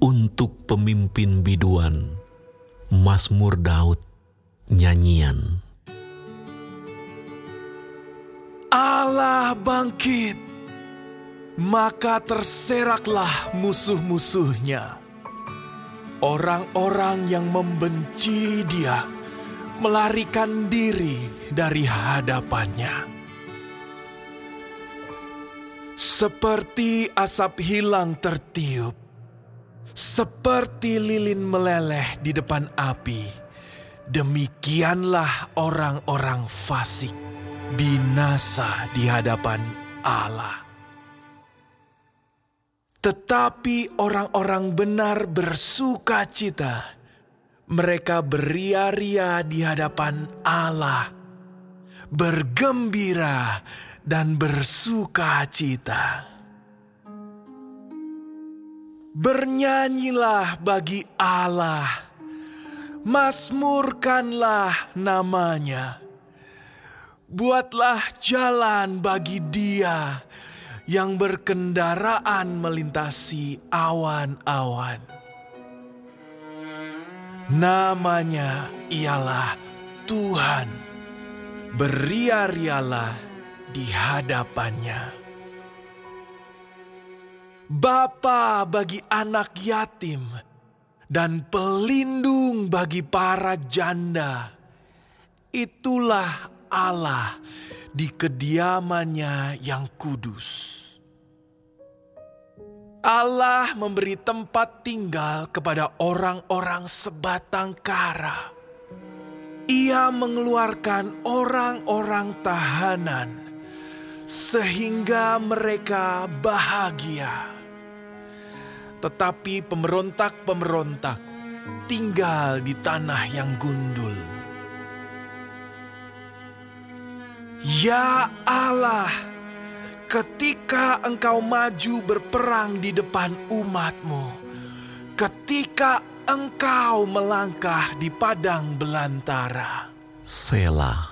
untuk pemimpin biduan, Mazmur Daud, nyanyian. Allah bangkit, maka terseraklah musuh-musuhnya. Orang-orang yang membenci dia melarikan diri dari hadapannya. Seperti asap hilang tertiup, seperti lilin meleleh di depan api, demikianlah orang-orang fasik binasa di hadapan Allah. Tetapi orang-orang benar bersuka cita. Mereka beria-ria di hadapan Allah, bergembira dan bersuka cita. Bernyanyilah bagi Allah, masmurkanlah namanya Buatlah jalan bagi dia yang berkendaraan melintasi awan-awan. Namanya ialah Tuhan. Beria-rialah di hadapannya. Bapa bagi anak yatim dan pelindung bagi para janda. Itulah Allah di kediamannya yang kudus. Allah memberi tempat tinggal kepada orang-orang sebatang kara. Ia mengeluarkan orang-orang tahanan sehingga mereka bahagia. Tetapi pemberontak-pemberontak tinggal di tanah yang gundul. Ya Allah, ketika engkau maju berperang di depan umatmu, ketika engkau melangkah di padang belantara. Selah.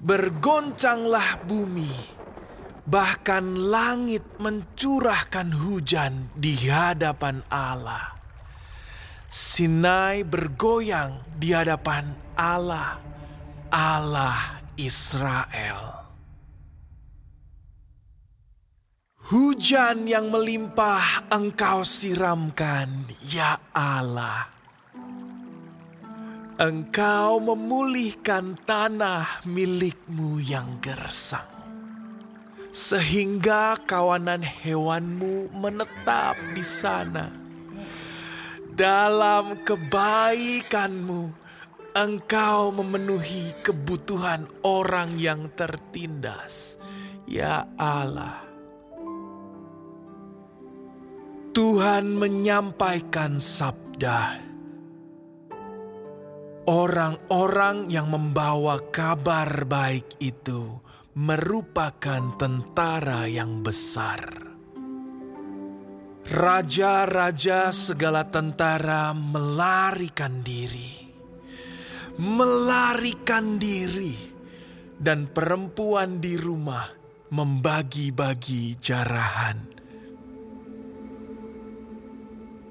Bergoncanglah bumi, bahkan langit mencurahkan hujan di hadapan Allah. Sinai bergoyang di hadapan Allah Allah Israel. Hujan yang melimpah engkau siramkan, ya Allah. Engkau memulihkan tanah milikmu yang gersang. Sehingga kawanan hewanmu menetap di sana. Dalam kebaikanmu, Engkau memenuhi kebutuhan orang yang tertindas, ya Allah. Tuhan menyampaikan sabda. Orang-orang yang membawa kabar baik itu merupakan tentara yang besar. Raja-raja segala tentara melarikan diri melarikan diri, dan perempuan di rumah membagi-bagi jarahan.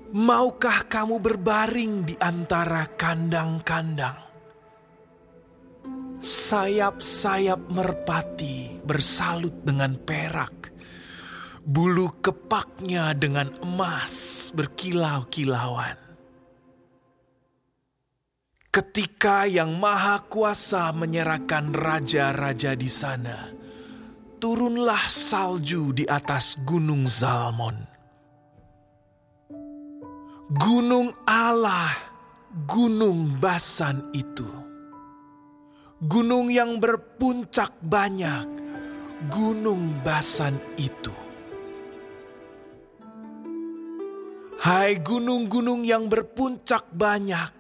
Maukah kamu berbaring di antara kandang-kandang? Sayap-sayap merpati bersalut dengan perak, bulu kepaknya dengan emas berkilau-kilauan. Ketika Yang Maha Kuasa menyerahkan raja-raja di sana, turunlah salju di atas Gunung Zalmon. Gunung Allah, gunung Basan itu. Gunung yang berpuncak banyak, gunung Basan itu. Hai gunung-gunung yang berpuncak banyak,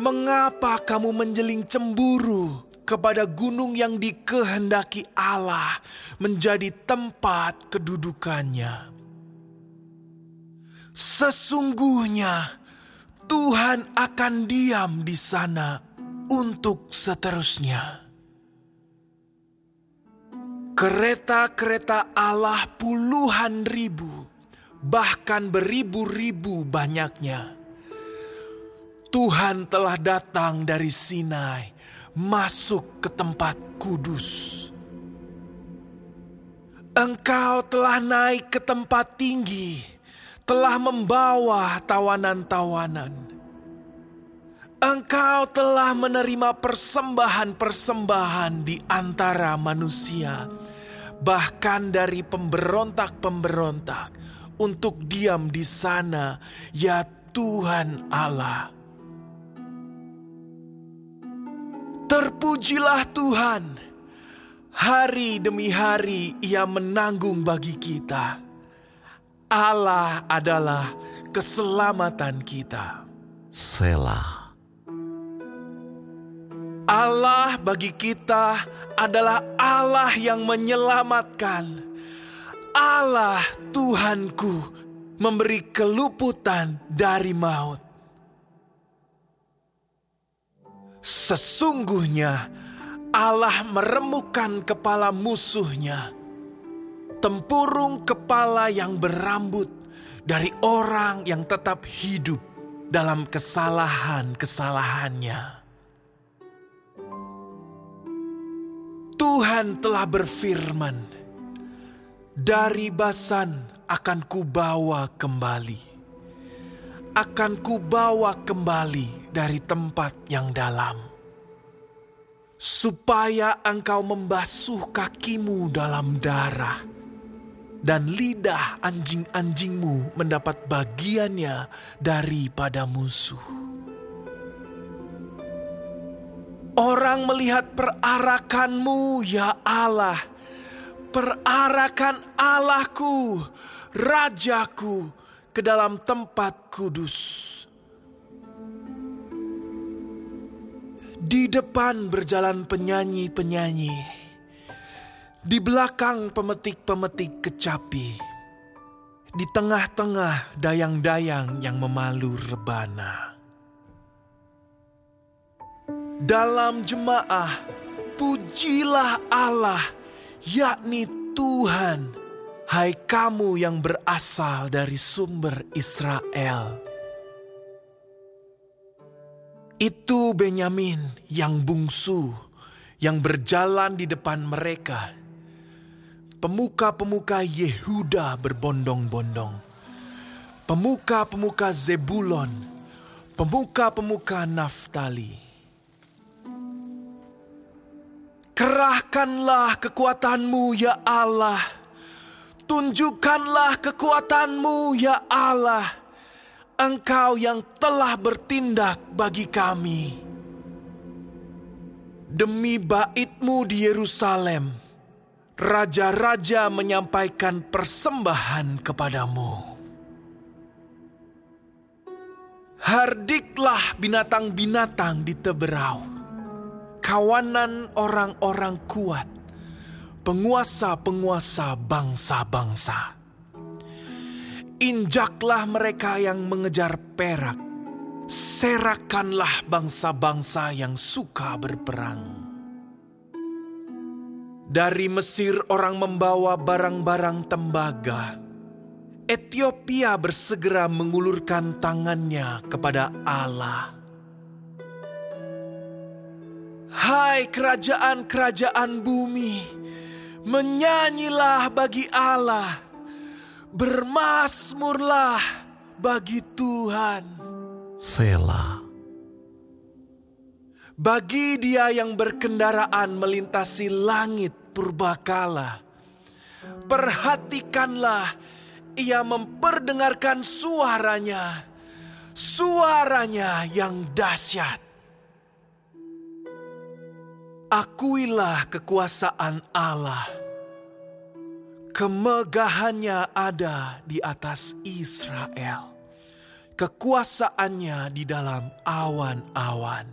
Mengapa kamu menjeling cemburu kepada gunung yang dikehendaki Allah menjadi tempat kedudukannya? Sesungguhnya Tuhan akan diam di sana untuk seterusnya. Kereta-kereta Allah puluhan ribu bahkan beribu-ribu banyaknya. Tuhan telah datang dari Sinai, masuk ke tempat kudus. Engkau telah naik ke tempat tinggi, telah membawa tawanan-tawanan. Engkau telah menerima persembahan-persembahan di antara manusia, bahkan dari pemberontak-pemberontak, untuk diam di sana, ya Tuhan Allah. Terpujilah Tuhan, hari demi hari Ia menanggung bagi kita. Allah adalah keselamatan kita. Selah. Allah bagi kita adalah Allah yang menyelamatkan. Allah Tuhanku memberi keluputan dari maut. Sesungguhnya Allah meremukkan kepala musuhnya, tempurung kepala yang berambut dari orang yang tetap hidup dalam kesalahan-kesalahannya. Tuhan telah berfirman, "Dari Basan akan kubawa kembali, akan kubawa kembali dari tempat yang dalam, supaya engkau membasuh kakimu dalam darah, dan lidah anjing-anjingmu mendapat bagiannya daripada musuh. Orang melihat perarakanmu, ya Allah, perarakan Allahku, Rajaku, ke dalam tempat kudus. Di depan berjalan penyanyi-penyanyi. Di belakang pemetik-pemetik kecapi. Di tengah-tengah dayang-dayang yang memalu rebana. Dalam jemaah, pujilah Allah, yakni Tuhan, hai kamu yang berasal dari sumber Israel. Itu Benyamin yang bungsu, yang berjalan di depan mereka. Pemuka-pemuka Yehuda berbondong-bondong. Pemuka-pemuka Zebulon, pemuka-pemuka Naftali. Kerahkanlah kekuatanmu ya Allah. Tunjukkanlah kekuatanmu ya Allah Engkau yang telah bertindak bagi kami. Demi baitmu di Yerusalem, raja-raja menyampaikan persembahan kepadamu. Hardiklah binatang-binatang di teberau, kawanan orang-orang kuat, penguasa-penguasa bangsa-bangsa Injaklah mereka yang mengejar perak. Serakanlah bangsa-bangsa yang suka berperang. Dari Mesir orang membawa barang-barang tembaga. Ethiopia bersegera mengulurkan tangannya kepada Allah. Hai kerajaan-kerajaan bumi, menyanyilah bagi Allah Bermasmurlah bagi Tuhan. Selah. Bagi dia yang berkendaraan melintasi langit purbakala. Perhatikanlah ia memperdengarkan suaranya. Suaranya yang dahsyat. Akuilah kekuasaan Allah Kemegahannya ada di atas Israel. Kekuasaannya di dalam awan-awan.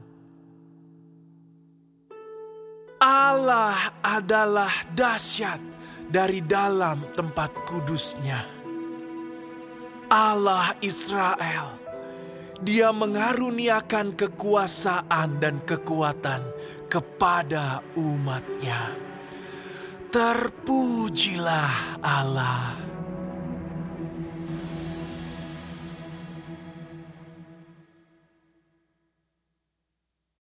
Allah adalah dahsyat dari dalam tempat kudusnya. Allah Israel, dia mengaruniakan kekuasaan dan kekuatan kepada umatnya. Terpujilah Allah.